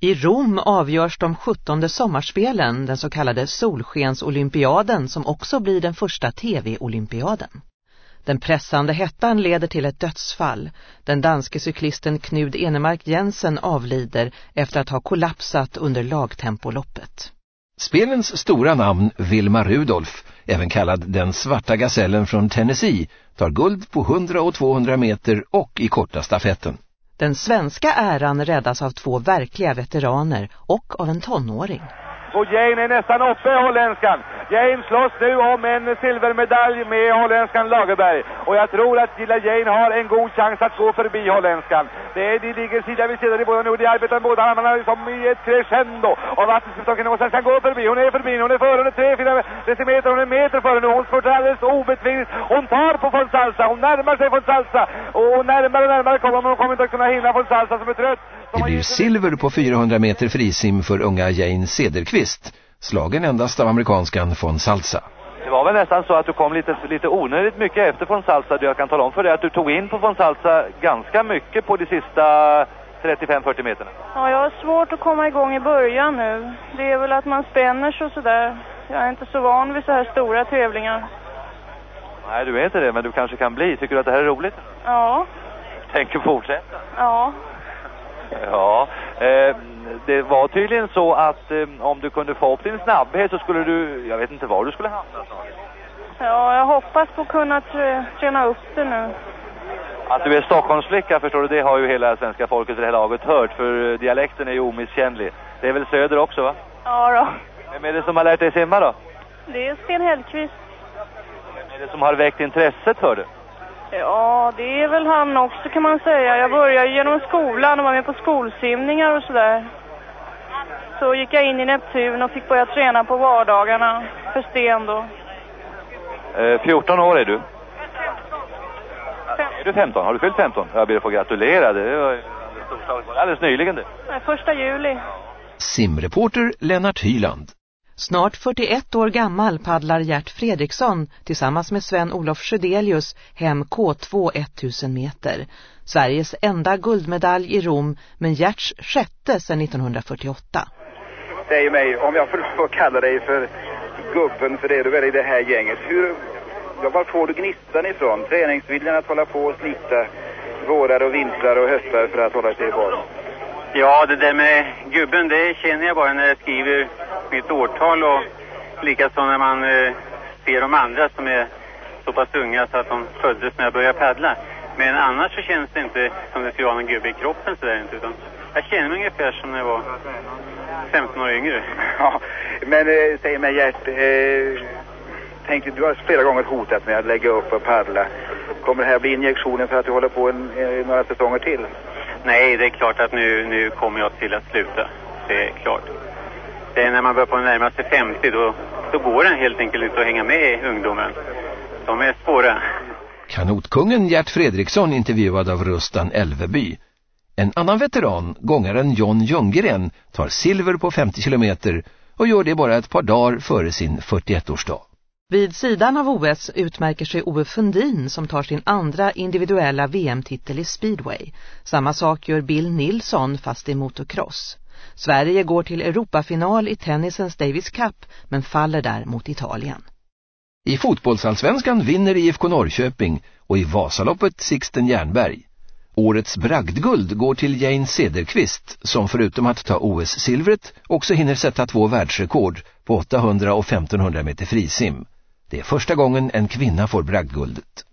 I Rom avgörs de 17 sommarspelen, den så kallade Solskensolympiaden som också blir den första tv-olympiaden. Den pressande hettan leder till ett dödsfall. Den danske cyklisten Knud Enemark Jensen avlider efter att ha kollapsat under lagtempoloppet. Spelens stora namn Vilma Rudolf, även kallad den svarta gasellen från Tennessee, tar guld på 100 och 200 meter och i korta stafetten. Den svenska äran räddas av två verkliga veteraner och av en tonåring. Och Jane är nästan uppe, holländskan. Jane slåss nu om en silvermedalj med holländskan Lagerberg. Och jag tror att lilla Jane har en god chans att gå förbi holländskan. Det är, de ligger sida vid sida, de båda nu. De arbetar med båda armarna som i ett crescendo. Och vattenspelstocken och sen gå förbi. Hon är förbi, hon är före, hon är tre, fyra decimeter, hon är meter före nu. Hon spurtar alldeles obetvingligt. Hon tar på von Salsa, hon närmar sig von Salsa. Och närmare och närmare kommer hon, hon kommer inte att kunna hinna von Salsa som är trött. Det blir silver på 400 meter frisim för unga Jane Sederqvist. slagen endast av amerikanskan von Salsa. Det var väl nästan så att du kom lite, lite onödigt mycket efter von Salsa. Jag kan tala om för dig att du tog in på von Salsa ganska mycket på de sista 35-40 meterna. Ja, jag har svårt att komma igång i början nu. Det är väl att man spänner sig och sådär. Jag är inte så van vid så här stora tävlingar. Nej, du är inte det, men du kanske kan bli. Tycker du att det här är roligt? Ja. Tänker fortsätta? Ja. Ja, eh, det var tydligen så att eh, om du kunde få upp din snabbhet så skulle du, jag vet inte var du skulle hamna snart. Ja, jag hoppas på att kunna träna upp det nu. Att du är Stockholmsflicka förstår du, det har ju hela svenska folket i det här laget hört för dialekten är ju omisskännlig. Det är väl söder också va? Ja då. Vem är det som har lärt dig simma då? Det är Sten Hellqvist. Vem är det som har väckt intresset för det? Ja, det är väl han också kan man säga. Jag började genom skolan och var med på skolsimningar och sådär. Så gick jag in i Neptun och fick börja träna på vardagarna för Sten då. Eh, 14 år är du? Är du 15? Har du fyllt 15? Jag ber att få gratulera. Det var alldeles nyligen det. Nej, första juli. Simreporter Lennart Hyland. Snart 41 år gammal paddlar Gert Fredriksson tillsammans med Sven-Olof Sjödelius hem K2 1000 meter. Sveriges enda guldmedalj i Rom, men Gerts sjätte sedan 1948. Säg mig, om jag får kalla dig för gubben för det du är i det här gänget. Hur, var får du gnistan ifrån? Träningsviljan att hålla på och slita vårar och vintrar och höstar för att hålla sig i form? Ja, det där med gubben, det känner jag bara när jag skriver mitt årtal och likaså när man eh, ser de andra som är så pass unga så att de föddes när jag började paddla. Men annars så känns det inte som det skulle vara någon gubbe i kroppen sådär inte, utan jag känner mig ungefär som när jag var 15 år yngre. Ja, men eh, säg mig Gert, eh, tänk, du har flera gånger hotat med att lägga upp och paddla. Kommer det här bli injektionen för att du håller på en, eh, några säsonger till? Nej, det är klart att nu, nu kommer jag till att sluta. Det är klart. Det är när man börjar på närma sig 50 då, då går den helt enkelt inte att hänga med i ungdomen. De är svåra. Kanotkungen Gert Fredriksson intervjuad av Rustan Elveby. En annan veteran, gångaren John Ljunggren, tar silver på 50 kilometer och gör det bara ett par dagar före sin 41-årsdag. Vid sidan av OS utmärker sig Ove Fundin som tar sin andra individuella VM-titel i speedway. Samma sak gör Bill Nilsson fast i motocross. Sverige går till Europafinal i tennisens Davis Cup men faller där mot Italien. I fotbollsallsvenskan vinner IFK Norrköping och i Vasaloppet Sixten Jernberg. Årets bragdguld går till Jane Cederqvist som förutom att ta OS-silvret också hinner sätta två världsrekord på 800 och 1500 meter frisim. Det är första gången en kvinna får bragdguldet.